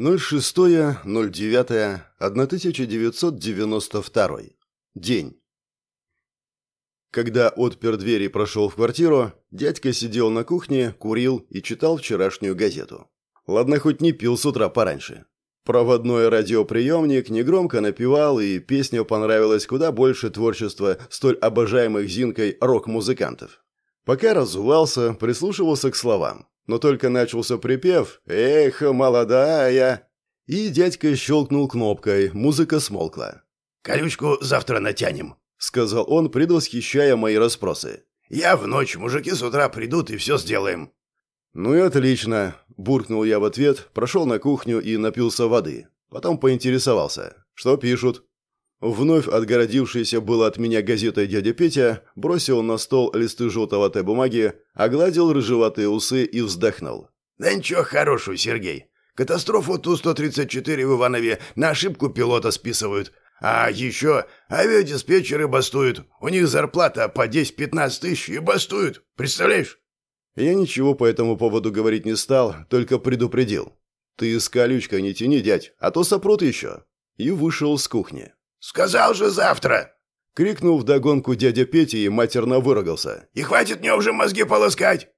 06.09.1992. День. Когда отпер двери и прошел в квартиру, дядька сидел на кухне, курил и читал вчерашнюю газету. Ладно, хоть не пил с утра пораньше. Проводной радиоприемник негромко напевал, и песня понравилась куда больше творчества столь обожаемых Зинкой рок-музыкантов. Пока разувался, прислушивался к словам. Но только начался припев «Эх, молодая!» И дядька щелкнул кнопкой, музыка смолкла. «Колючку завтра натянем», — сказал он, предвосхищая мои расспросы. «Я в ночь, мужики с утра придут и все сделаем». «Ну и отлично», – буркнул я в ответ, прошел на кухню и напился воды. Потом поинтересовался. «Что пишут?» Вновь отгородившийся было от меня газетой дядя Петя бросил на стол листы желтоватой бумаги, огладил рыжеватые усы и вздохнул. «Да ничего хорошего, Сергей. Катастрофу Ту-134 в Иванове на ошибку пилота списывают. А еще авиадиспетчеры бастуют. У них зарплата по 10-15 тысяч и бастуют. Представляешь?» Я ничего по этому поводу говорить не стал, только предупредил. «Ты с колючкой не тяни, дядь, а то сопрут еще». И вышел с кухни. «Сказал же завтра!» Крикнул вдогонку дядя Петя и матерно выругался. «И хватит мне уже мозги полоскать!»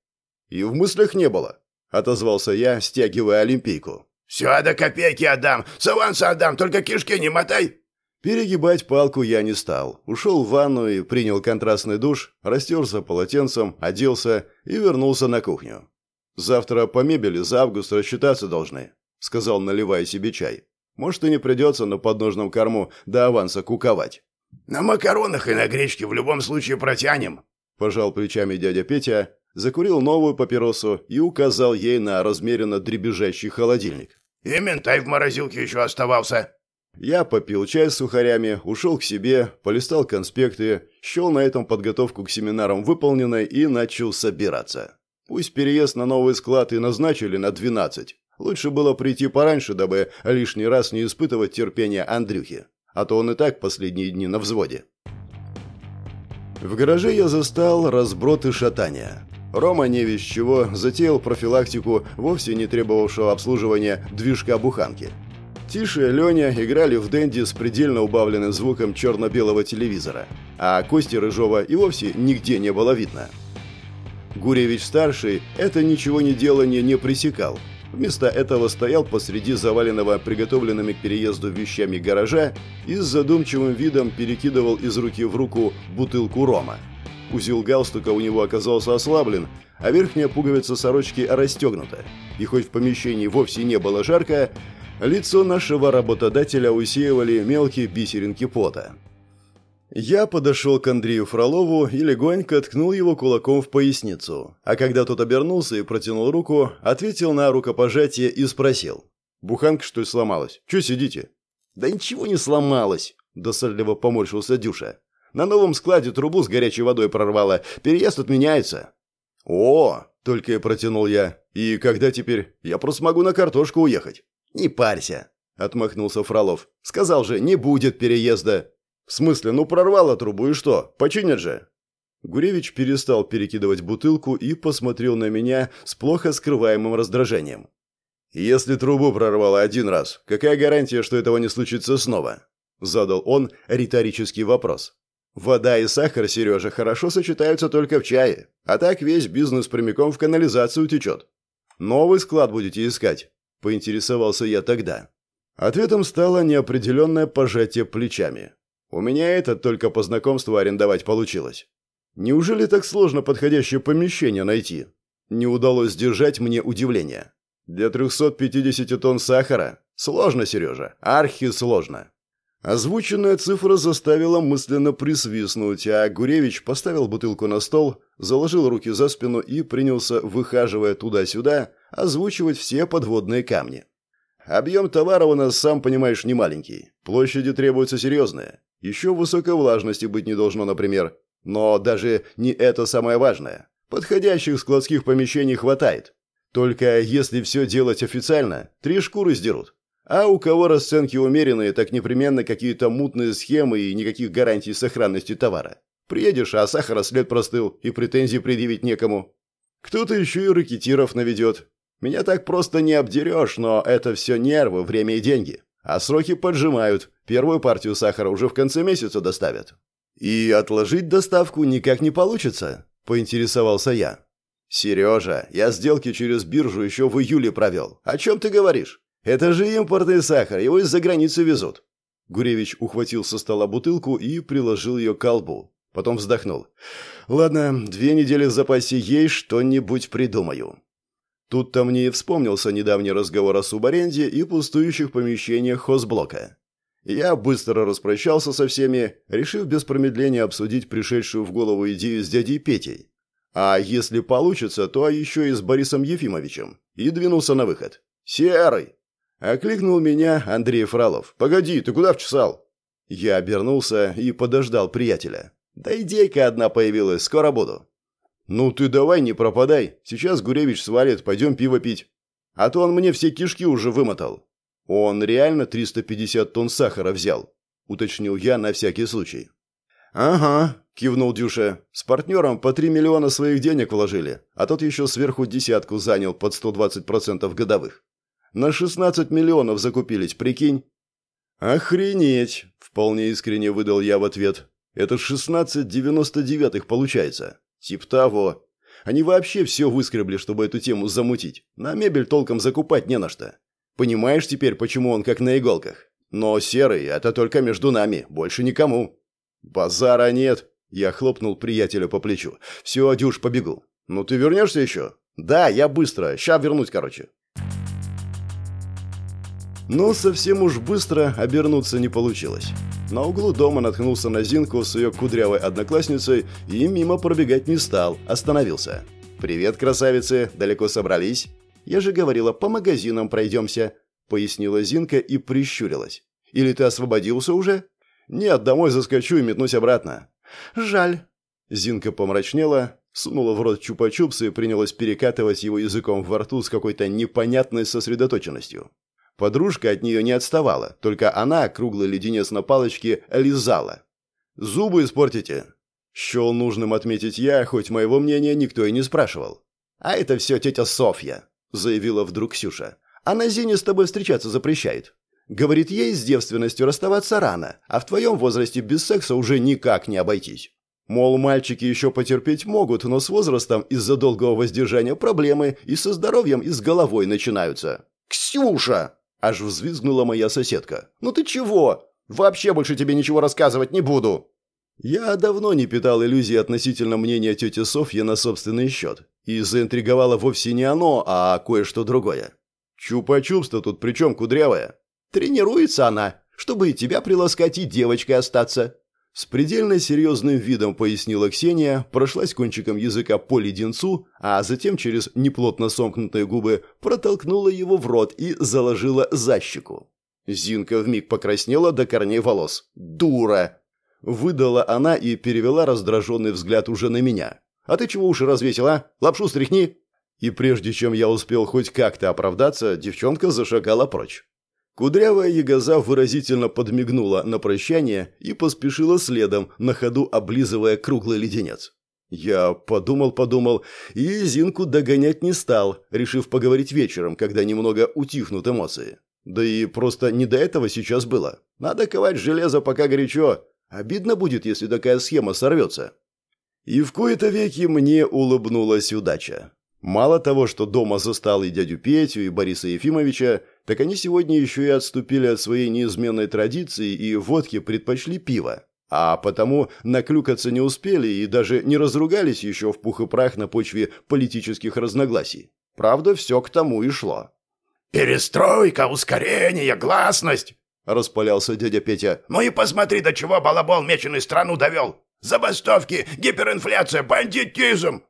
«И в мыслях не было», — отозвался я, стягивая олимпийку. «Все до копейки отдам, с аванса отдам, только кишки не мотай!» Перегибать палку я не стал. Ушел в ванну и принял контрастный душ, растерся полотенцем, оделся и вернулся на кухню. «Завтра по мебели за август рассчитаться должны», — сказал, наливая себе чай. «Может, и не придется на подножном корму до аванса куковать». «На макаронах и на гречке в любом случае протянем», — пожал плечами дядя Петя, закурил новую папиросу и указал ей на размеренно дребезжащий холодильник. «И ментай в морозилке еще оставался». Я попил чай с сухарями, ушел к себе, полистал конспекты, счел на этом подготовку к семинарам выполненной и начал собираться. Пусть переезд на новый склад и назначили на 12. Лучше было прийти пораньше, дабы лишний раз не испытывать терпения Андрюхи. А то он и так последние дни на взводе. В гараже я застал разброд шатания. Рома не весь чего затеял профилактику вовсе не требовавшего обслуживания движка буханки. Тише и Леня играли в Дэнди с предельно убавленным звуком черно-белого телевизора, а Кости Рыжова и вовсе нигде не было видно. Гуревич-старший это ничего не делание не пресекал. Вместо этого стоял посреди заваленного приготовленными к переезду вещами гаража и с задумчивым видом перекидывал из руки в руку бутылку рома. Узел галстука у него оказался ослаблен, а верхняя пуговица сорочки расстегнута. И хоть в помещении вовсе не было жарко, Лицо нашего работодателя усеивали мелкие бисеринки пота. Я подошел к Андрею Фролову и легонько ткнул его кулаком в поясницу, а когда тот обернулся и протянул руку, ответил на рукопожатие и спросил. «Буханка, что ли, сломалась? Че сидите?» «Да ничего не сломалось», – досадливо поморщился Дюша. «На новом складе трубу с горячей водой прорвало. Переезд отменяется». «О!» – только и протянул я. «И когда теперь? Я просто могу на картошку уехать». «Не парься», — отмахнулся Фролов. «Сказал же, не будет переезда». «В смысле, ну прорвало трубу и что? Починят же?» Гуревич перестал перекидывать бутылку и посмотрел на меня с плохо скрываемым раздражением. «Если трубу прорвало один раз, какая гарантия, что этого не случится снова?» Задал он риторический вопрос. «Вода и сахар, Сережа, хорошо сочетаются только в чае, а так весь бизнес прямиком в канализацию течет. Новый склад будете искать поинтересовался я тогда. Ответом стало неопределенное пожатие плечами. У меня это только по знакомству арендовать получилось. Неужели так сложно подходящее помещение найти? Не удалось сдержать мне удивление. Для 350 тонн сахара? Сложно, Сережа. Архи сложно. Озвученная цифра заставила мысленно присвистнуть, а Гуревич поставил бутылку на стол, заложил руки за спину и принялся, выхаживая туда-сюда, озвучивать все подводные камни. Объем товара у нас, сам понимаешь, не маленький. Площади требуются серьезные. Еще высокой влажности быть не должно, например. Но даже не это самое важное. Подходящих складских помещений хватает. Только если все делать официально, три шкуры сдерут. А у кого расценки умеренные, так непременно какие-то мутные схемы и никаких гарантий сохранности товара. Приедешь, а сахара след простыл, и претензий предъявить некому. Кто-то еще и ракетиров наведет. Меня так просто не обдерешь, но это все нервы, время и деньги. А сроки поджимают. Первую партию сахара уже в конце месяца доставят. И отложить доставку никак не получится, поинтересовался я. Сережа, я сделки через биржу еще в июле провел. О чем ты говоришь? Это же импортный сахар, его из-за границы везут. Гуревич ухватил со стола бутылку и приложил ее к колбу. Потом вздохнул. «Ладно, две недели в запасе есть, что-нибудь придумаю». Тут-то мне и вспомнился недавний разговор о субаренде и пустующих помещениях хозблока. Я быстро распрощался со всеми, решив без промедления обсудить пришедшую в голову идею с дядей Петей. А если получится, то еще и с Борисом Ефимовичем. И двинулся на выход. «Серый!» Окликнул меня Андрей Фролов. «Погоди, ты куда вчесал?» Я обернулся и подождал приятеля. «Да идейка одна появилась, скоро буду». «Ну ты давай не пропадай, сейчас Гуревич свалит, пойдем пиво пить». А то он мне все кишки уже вымотал. Он реально 350 тонн сахара взял, уточнил я на всякий случай. «Ага», – кивнул Дюша. «С партнером по 3 миллиона своих денег вложили, а тот еще сверху десятку занял под 120% годовых. На 16 миллионов закупились, прикинь?» «Охренеть!» – вполне искренне выдал я в ответ. «Это 16,99 получается. Тип того. Они вообще все выскребли, чтобы эту тему замутить. На мебель толком закупать не на что. Понимаешь теперь, почему он как на иголках? Но серый – это только между нами, больше никому». «Базара нет!» – я хлопнул приятеля по плечу. «Все, Дюш, побегу». «Ну ты вернешься еще?» «Да, я быстро. Ща вернусь, короче». Но совсем уж быстро обернуться не получилось. На углу дома наткнулся на Зинку с ее кудрявой одноклассницей и мимо пробегать не стал, остановился. «Привет, красавицы! Далеко собрались?» «Я же говорила, по магазинам пройдемся», — пояснила Зинка и прищурилась. «Или ты освободился уже?» «Нет, домой заскочу и метнусь обратно». «Жаль». Зинка помрачнела, сунула в рот чупа-чупс и принялась перекатывать его языком во рту с какой-то непонятной сосредоточенностью. Подружка от нее не отставала, только она, круглый леденец на палочке, лизала. «Зубы испортите!» Счел нужным отметить я, хоть моего мнения никто и не спрашивал. «А это все тетя Софья», — заявила вдруг Ксюша. «Она Зине с тобой встречаться запрещает. Говорит, ей с девственностью расставаться рано, а в твоем возрасте без секса уже никак не обойтись. Мол, мальчики еще потерпеть могут, но с возрастом из-за долгого воздержания проблемы и со здоровьем, и с головой начинаются. «Ксюша!» Аж взвизгнула моя соседка. «Ну ты чего? Вообще больше тебе ничего рассказывать не буду!» Я давно не питал иллюзий относительно мнения тети Софьи на собственный счет. И заинтриговало вовсе не оно, а кое-что другое. Чупа-чупс-то тут причем кудрявая. Тренируется она, чтобы и тебя приласкать, и девочкой остаться. С предельно серьезным видом пояснила Ксения, прошлась кончиком языка по леденцу, а затем через неплотно сомкнутые губы протолкнула его в рот и заложила за щеку. Зинка вмиг покраснела до корней волос. «Дура!» Выдала она и перевела раздраженный взгляд уже на меня. «А ты чего уши развесила? Лапшу стряхни!» И прежде чем я успел хоть как-то оправдаться, девчонка зашагала прочь. Кудрявая ягоза выразительно подмигнула на прощание и поспешила следом, на ходу облизывая круглый леденец. Я подумал-подумал и Зинку догонять не стал, решив поговорить вечером, когда немного утихнут эмоции. Да и просто не до этого сейчас было. Надо ковать железо пока горячо. Обидно будет, если такая схема сорвется. И в кои-то веки мне улыбнулась удача. Мало того, что дома застал и дядю Петю, и Бориса Ефимовича, так они сегодня еще и отступили от своей неизменной традиции и водки предпочли пиво. А потому наклюкаться не успели и даже не разругались еще в пух и прах на почве политических разногласий. Правда, все к тому и шло. «Перестройка, ускорение, гласность!» – распалялся дядя Петя. «Ну и посмотри, до чего балабол меченый страну довел! Забастовки, гиперинфляция, бандитизм!»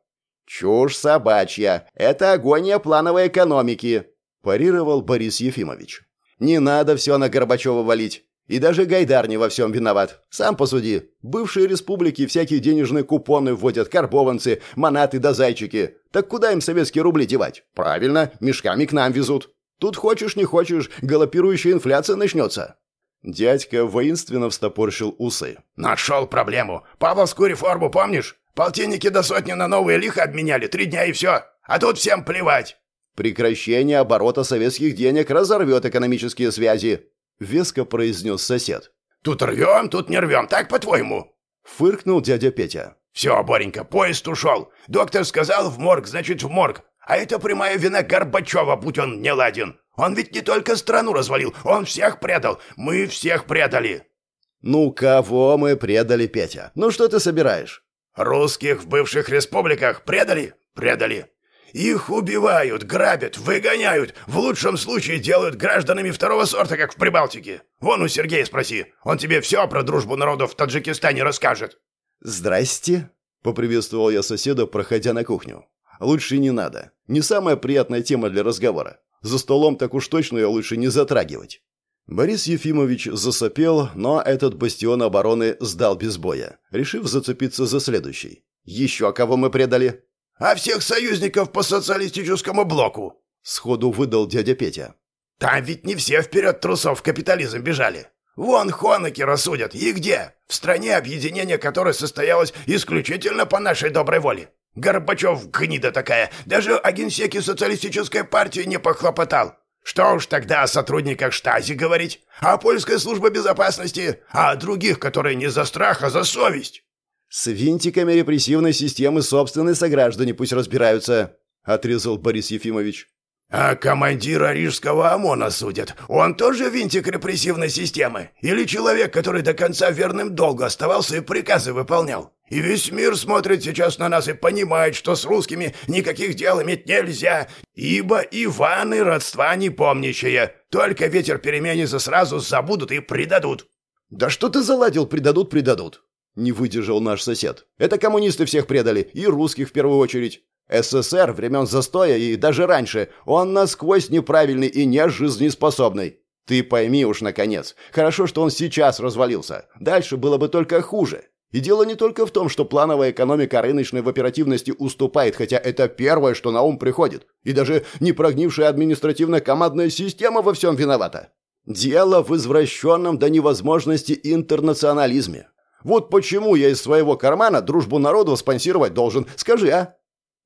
«Чушь собачья! Это агония плановой экономики!» Парировал Борис Ефимович. «Не надо все на Горбачева валить. И даже Гайдар не во всем виноват. Сам посуди. Бывшие республики всякие денежные купоны вводят, карбованцы, монаты да зайчики. Так куда им советские рубли девать? Правильно, мешками к нам везут. Тут хочешь не хочешь, галопирующая инфляция начнется». Дядька воинственно встопорщил усы. «Нашел проблему. Павловскую реформу помнишь? Полтинники до сотни на новые лихо обменяли, три дня и все. А тут всем плевать. Прекращение оборота советских денег разорвет экономические связи», — веско произнес сосед. «Тут рвем, тут не рвем, так по-твоему?» — фыркнул дядя Петя. «Все, Боренька, поезд ушел. Доктор сказал в морг, значит в морг. А это прямая вина Горбачева, будь он не ладен. Он ведь не только страну развалил, он всех предал. Мы всех предали». «Ну, кого мы предали, Петя? Ну, что ты собираешь?» «Русских в бывших республиках предали? Предали. Их убивают, грабят, выгоняют. В лучшем случае делают гражданами второго сорта, как в Прибалтике. Вон у Сергея спроси. Он тебе все про дружбу народов в Таджикистане расскажет». «Здрасте», — поприветствовал я соседа, проходя на кухню. «Лучше не надо. Не самая приятная тема для разговора. За столом так уж точно ее лучше не затрагивать». Борис Ефимович засопел, но этот бастион обороны сдал без боя, решив зацепиться за следующий. «Еще кого мы предали?» «А всех союзников по социалистическому блоку!» — сходу выдал дядя Петя. «Там ведь не все вперед трусов в капитализм бежали. Вон Хонекера судят. И где? В стране, объединение которой состоялось исключительно по нашей доброй воле. Горбачев, гнида такая, даже о генсеке социалистической партии не похлопотал. Что уж тогда о сотрудниках штази говорить? О польской службе безопасности? А о других, которые не за страх, а за совесть? С винтиками репрессивной системы собственные сограждане пусть разбираются, отрезал Борис Ефимович. А командира рижского ОМОНа судят. Он тоже винтик репрессивной системы? Или человек, который до конца верным долгу оставался и приказы выполнял? И весь мир смотрит сейчас на нас и понимает, что с русскими никаких дел иметь нельзя, ибо Иваны родства не помнящие. Только ветер переменится, сразу забудут и предадут». «Да что ты заладил, предадут, предадут?» Не выдержал наш сосед. «Это коммунисты всех предали, и русских в первую очередь. СССР времен застоя и даже раньше, он насквозь неправильный и не жизнеспособный. Ты пойми уж, наконец. Хорошо, что он сейчас развалился. Дальше было бы только хуже. И дело не только в том, что плановая экономика рыночной в оперативности уступает, хотя это первое, что на ум приходит. И даже не прогнившая административно-командная система во всем виновата. Дело в извращенном до невозможности интернационализме. Вот почему я из своего кармана дружбу народов спонсировать должен. Скажи, а?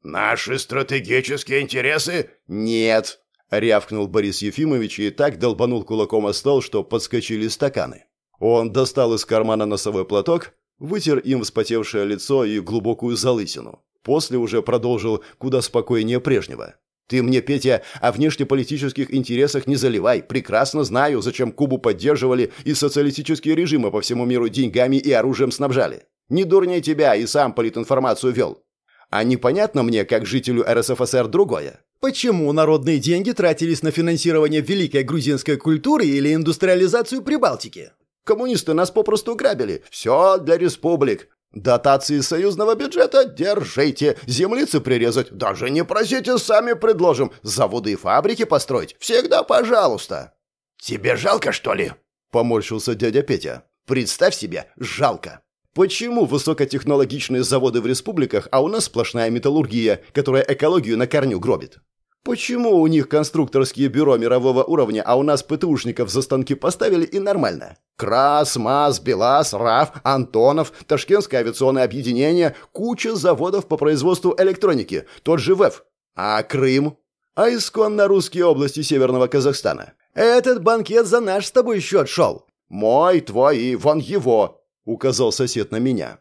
«Наши стратегические интересы?» «Нет», — рявкнул Борис Ефимович и так долбанул кулаком о стол, что подскочили стаканы. Он достал из кармана носовой платок, вытер им вспотевшее лицо и глубокую залысину. После уже продолжил куда спокойнее прежнего. «Ты мне, Петя, о внешнеполитических интересах не заливай. Прекрасно знаю, зачем Кубу поддерживали и социалистические режимы по всему миру деньгами и оружием снабжали. Не дурнее тебя и сам политинформацию вел. А непонятно мне, как жителю РСФСР, другое. Почему народные деньги тратились на финансирование великой грузинской культуры или индустриализацию Прибалтики? Коммунисты нас попросту грабили. Все для республик. Дотации союзного бюджета держите. Землицы прирезать даже не просите, сами предложим. Заводы и фабрики построить всегда пожалуйста. Тебе жалко, что ли? Поморщился дядя Петя. Представь себе, жалко. Почему высокотехнологичные заводы в республиках, а у нас сплошная металлургия, которая экологию на корню гробит? Почему у них конструкторские бюро мирового уровня, а у нас ПТУшников за станки поставили и нормально? Крас, МАЗ, БелАЗ, РАФ, Антонов, Ташкентское авиационное объединение, куча заводов по производству электроники, тот же ВЭФ. А Крым? А исконно русские области Северного Казахстана? Этот банкет за наш с тобой счет шел. Мой, твой и вон его указал сосед на меня.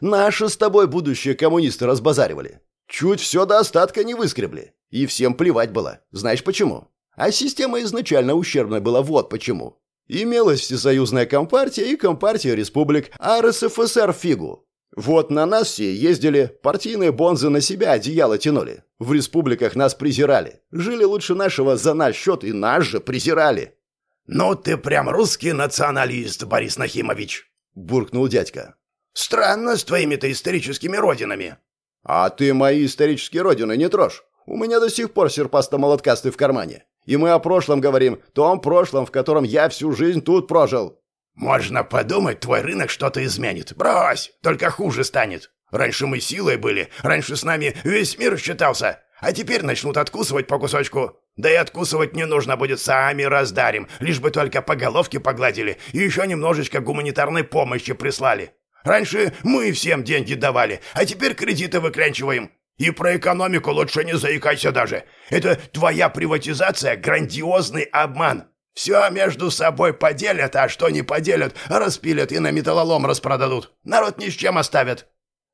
Наши с тобой будущие коммунисты разбазаривали. Чуть все до остатка не выскребли. И всем плевать было. Знаешь почему? А система изначально ущербная была вот почему. Имелась всесоюзная компартия и компартия республик, а РСФСР фигу. Вот на нас все ездили, партийные бонзы на себя одеяло тянули. В республиках нас презирали. Жили лучше нашего за наш счет и нас же презирали. «Ну ты прям русский националист, Борис Нахимович!» – буркнул дядька. «Странно с твоими-то историческими родинами». «А ты мои исторические родины не трожь. У меня до сих пор серпасто-молоткастый в кармане. И мы о прошлом говорим, том прошлом, в котором я всю жизнь тут прожил». «Можно подумать, твой рынок что-то изменит. Брось, только хуже станет. Раньше мы силой были, раньше с нами весь мир считался, а теперь начнут откусывать по кусочку. Да и откусывать не нужно будет, сами раздарим, лишь бы только по головке погладили и еще немножечко гуманитарной помощи прислали. Раньше мы всем деньги давали, а теперь кредиты выклянчиваем. И про экономику лучше не заикайся даже. Это твоя приватизация – грандиозный обман. Все между собой поделят, а что не поделят, распилят и на металлолом распродадут. Народ ни с чем оставят.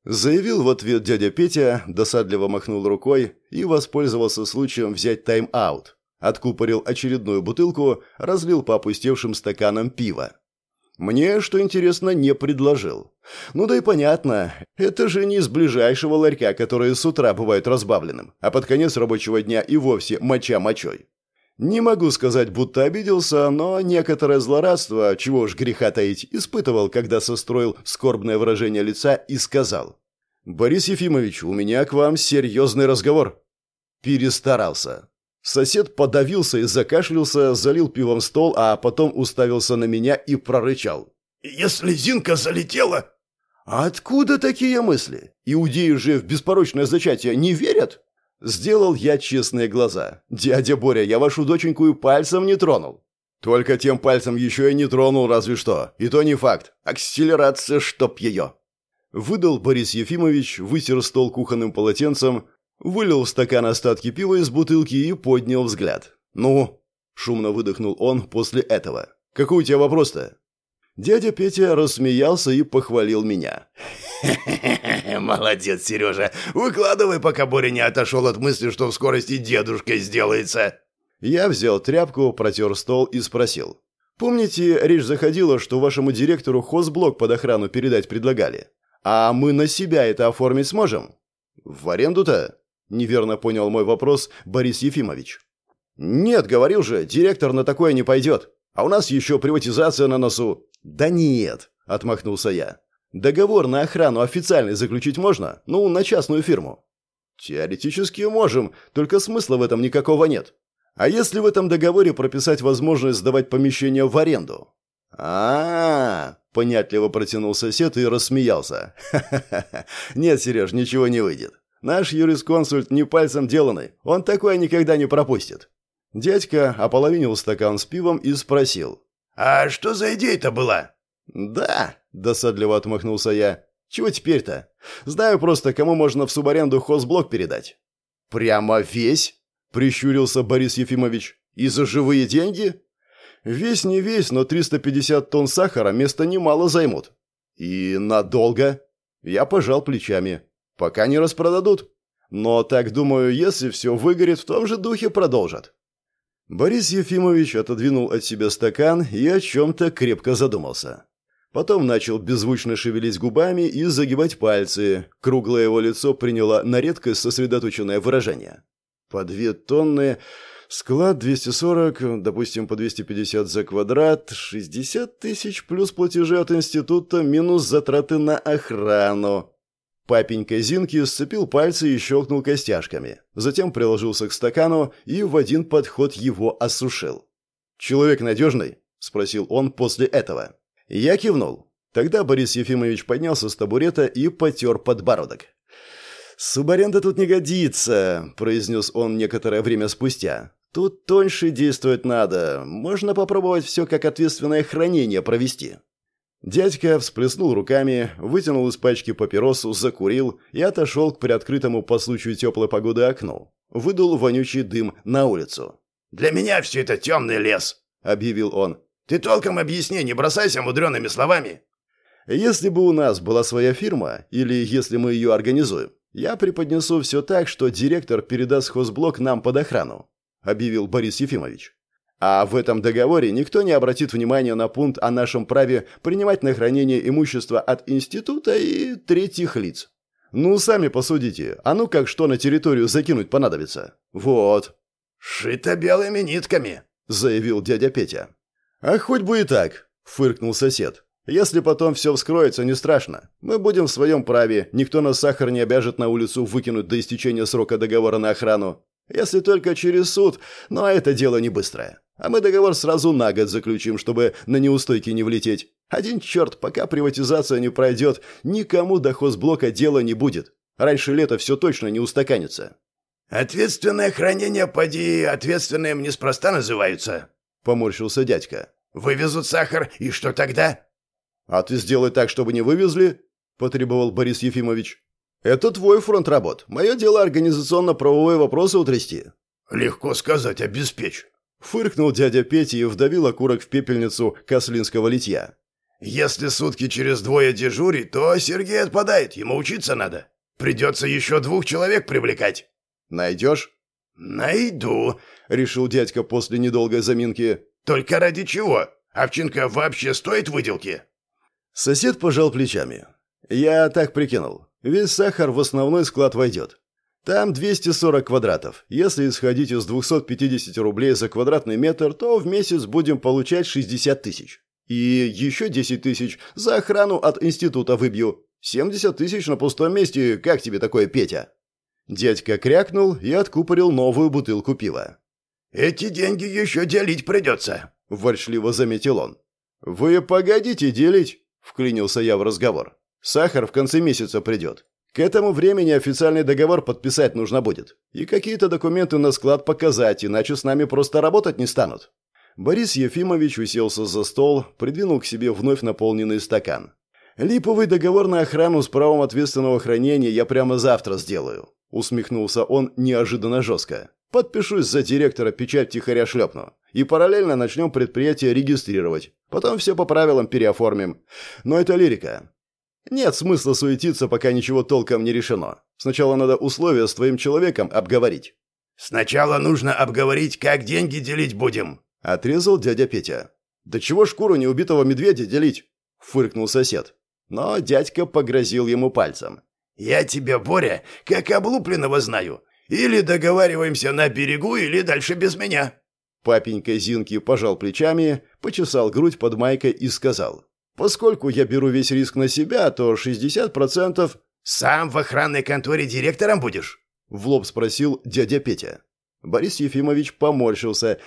Заявил в ответ дядя Петя, досадливо махнул рукой и воспользовался случаем взять тайм-аут. Откупорил очередную бутылку, разлил по опустевшим стаканам пива. Мне, что интересно, не предложил. Ну да и понятно, это же не из ближайшего ларька, который с утра бывает разбавленным, а под конец рабочего дня и вовсе моча мочой. Не могу сказать, будто обиделся, но некоторое злорадство, чего уж греха таить, испытывал, когда состроил скорбное выражение лица и сказал. «Борис Ефимович, у меня к вам серьезный разговор». Перестарался. Сосед подавился и закашлялся, залил пивом стол, а потом уставился на меня и прорычал. «Если Зинка залетела...» «Откуда такие мысли? Иудеи же в беспорочное зачатие не верят?» Сделал я честные глаза. «Дядя Боря, я вашу доченьку и пальцем не тронул». «Только тем пальцем еще и не тронул, разве что. И то не факт. Акселерация, чтоб ее». Выдал Борис Ефимович, вытер стол кухонным полотенцем, Вылил в стакан остатки пива из бутылки и поднял взгляд. «Ну?» – шумно выдохнул он после этого. «Какой у тебя вопрос-то?» Дядя Петя рассмеялся и похвалил меня. Молодец, Сережа. Выкладывай, пока Боря не отошел от мысли, что в скорости дедушкой сделается. Я взял тряпку, протер стол и спросил. Помните, речь заходила, что вашему директору хозблок под охрану передать предлагали? А мы на себя это оформить сможем? В аренду-то? Неверно понял мой вопрос Борис Ефимович. «Нет, говорил же, директор на такое не пойдет. А у нас еще приватизация на носу». «Да нет», — отмахнулся я. «Договор на охрану официальный заключить можно? Ну, на частную фирму». «Теоретически можем, только смысла в этом никакого нет. А если в этом договоре прописать возможность сдавать помещение в аренду?» а, -а, -а понятливо протянул сосед и рассмеялся. «Ха-ха-ха! Нет, Сереж, ничего не выйдет. Наш юрисконсульт не пальцем деланный, он такое никогда не пропустит». Дядька ополовинил стакан с пивом и спросил. «А что за идея-то была?» «Да», — досадливо отмахнулся я. «Чего теперь-то? Знаю просто, кому можно в субаренду хозблок передать». «Прямо весь?» — прищурился Борис Ефимович. «И за живые деньги?» «Весь не весь, но 350 тонн сахара места немало займут». «И надолго?» Я пожал плечами. Пока не распродадут. Но, так думаю, если все выгорит, в том же духе продолжат. Борис Ефимович отодвинул от себя стакан и о чем-то крепко задумался. Потом начал беззвучно шевелить губами и загибать пальцы. Круглое его лицо приняло на редкость сосредоточенное выражение. По две тонны, склад 240, допустим, по 250 за квадрат, 60 тысяч плюс платежи от института минус затраты на охрану. Папенька Зинки сцепил пальцы и щелкнул костяшками. Затем приложился к стакану и в один подход его осушил. «Человек надежный?» – спросил он после этого. Я кивнул. Тогда Борис Ефимович поднялся с табурета и потер подбородок. «Субаренда тут не годится», – произнес он некоторое время спустя. «Тут тоньше действовать надо. Можно попробовать все как ответственное хранение провести». Дядька всплеснул руками, вытянул из пачки папиросу, закурил и отошел к приоткрытому по случаю теплой погоды окну. Выдул вонючий дым на улицу. «Для меня все это темный лес», — объявил он. «Ты толком объясни, не бросайся мудреными словами». «Если бы у нас была своя фирма, или если мы ее организуем, я преподнесу все так, что директор передаст хозблок нам под охрану», — объявил Борис Ефимович. А в этом договоре никто не обратит внимания на пункт о нашем праве принимать на хранение имущество от института и третьих лиц. Ну, сами посудите, а ну как что на территорию закинуть понадобится? Вот. «Шито белыми нитками», — заявил дядя Петя. «А хоть бы и так», — фыркнул сосед. «Если потом все вскроется, не страшно. Мы будем в своем праве, никто нас сахар не обяжет на улицу выкинуть до истечения срока договора на охрану. Если только через суд, но это дело не быстрое. А мы договор сразу на год заключим, чтобы на неустойки не влететь. Один черт, пока приватизация не пройдет, никому до хозблока дела не будет. Раньше лета все точно не устаканится». «Ответственное хранение, поди, ответственным неспроста называются», — поморщился дядька. «Вывезут сахар, и что тогда?» «А ты сделай так, чтобы не вывезли», — потребовал Борис Ефимович. «Это твой фронт работ. Мое дело организационно-правовые вопросы утрясти». «Легко сказать, обеспечь». Фыркнул дядя Петя и вдавил окурок в пепельницу кослинского литья. «Если сутки через двое дежурить, то Сергей отпадает, ему учиться надо. Придется еще двух человек привлекать». «Найдешь?» «Найду», — решил дядька после недолгой заминки. «Только ради чего? Овчинка вообще стоит выделки?» Сосед пожал плечами. «Я так прикинул. Весь сахар в основной склад войдет. Там 240 квадратов. Если исходить из 250 рублей за квадратный метр, то в месяц будем получать 60 тысяч. И еще 10 тысяч за охрану от института выбью. 70 тысяч на пустом месте. Как тебе такое, Петя?» Дядька крякнул и откупорил новую бутылку пива. «Эти деньги еще делить придется», – ворчливо заметил он. «Вы погодите делить», – вклинился я в разговор. «Сахар в конце месяца придет. К этому времени официальный договор подписать нужно будет. И какие-то документы на склад показать, иначе с нами просто работать не станут». Борис Ефимович уселся за стол, придвинул к себе вновь наполненный стакан. «Липовый договор на охрану с правом ответственного хранения я прямо завтра сделаю», — усмехнулся он неожиданно жестко. «Подпишусь за директора, печать тихоря шлепну. И параллельно начнем предприятие регистрировать. Потом все по правилам переоформим. Но это лирика. Нет смысла суетиться, пока ничего толком не решено. Сначала надо условия с твоим человеком обговорить». «Сначала нужно обговорить, как деньги делить будем», — отрезал дядя Петя. «Да чего шкуру неубитого медведя делить?» — фыркнул сосед. Но дядька погрозил ему пальцем. «Я тебя, Боря, как облупленного знаю. Или договариваемся на берегу, или дальше без меня». Папенька Зинки пожал плечами, почесал грудь под майкой и сказал. «Поскольку я беру весь риск на себя, то 60%...» «Сам в охранной конторе директором будешь?» В лоб спросил дядя Петя. Борис Ефимович поморщился.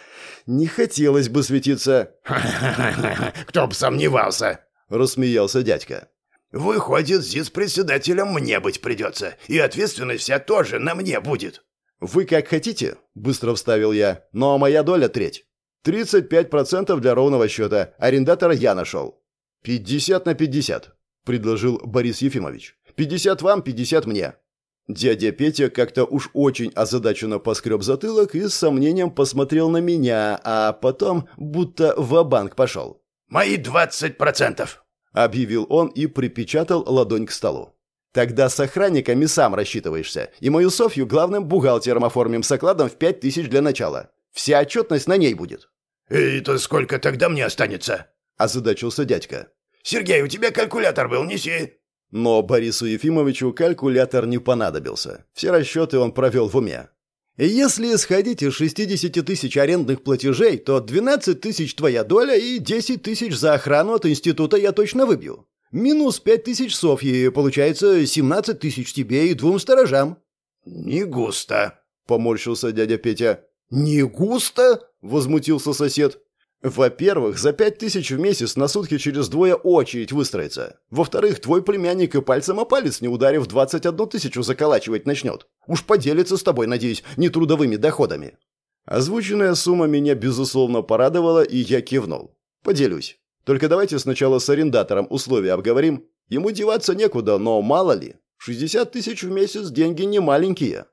«Не хотелось бы светиться». «Ха-ха-ха! Кто бы сомневался!» — рассмеялся дядька. «Выходит, здесь председателем мне быть придется, и ответственность вся тоже на мне будет». «Вы как хотите», — быстро вставил я, — «но моя доля треть. 35% для ровного счета. Арендатора я нашел». «50 на 50», — предложил Борис Ефимович. «50 вам, 50 мне». Дядя Петя как-то уж очень озадаченно поскреб затылок и с сомнением посмотрел на меня, а потом будто в банк пошел. «Мои двадцать процентов!» — объявил он и припечатал ладонь к столу. «Тогда с охранниками сам рассчитываешься, и мою Софью главным бухгалтером оформим с окладом в пять тысяч для начала. Вся отчетность на ней будет». «Это сколько тогда мне останется?» — озадачился дядька. «Сергей, у тебя калькулятор был, неси». Но Борису Ефимовичу калькулятор не понадобился. Все расчеты он провел в уме. Если исходить из 60 тысяч арендных платежей, то 12 тысяч твоя доля и 10 тысяч за охрану от института я точно выбью. Минус 5 тысяч Софьи, получается 17 тысяч тебе и двум сторожам». «Не густо», — поморщился дядя Петя. «Не густо?» — возмутился сосед. Во-первых, за пять тысяч в месяц на сутки через двое очередь выстроится. Во-вторых, твой племянник и пальцем о палец не ударив двадцать одну тысячу заколачивать начнет. Уж поделится с тобой, надеюсь, нетрудовыми доходами. Озвученная сумма меня, безусловно, порадовала, и я кивнул. Поделюсь. Только давайте сначала с арендатором условия обговорим. Ему деваться некуда, но мало ли. 60 тысяч в месяц деньги не маленькие.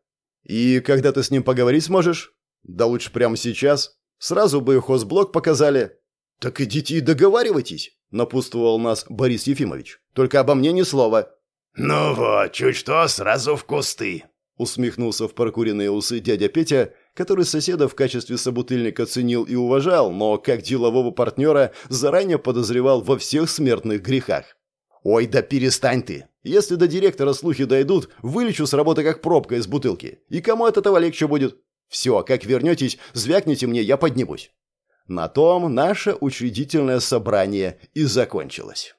И когда ты с ним поговорить сможешь? Да лучше прямо сейчас. Сразу бы хозблок показали. Так идите и договаривайтесь, напутствовал нас Борис Ефимович. Только обо мне ни слова. Ну вот, чуть что, сразу в кусты. Усмехнулся в прокуренные усы дядя Петя, который соседа в качестве собутыльника ценил и уважал, но как делового партнера заранее подозревал во всех смертных грехах. «Ой, да перестань ты! Если до директора слухи дойдут, вылечу с работы как пробка из бутылки. И кому от этого легче будет? Все, как вернетесь, звякните мне, я поднимусь». На том наше учредительное собрание и закончилось.